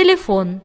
телефон.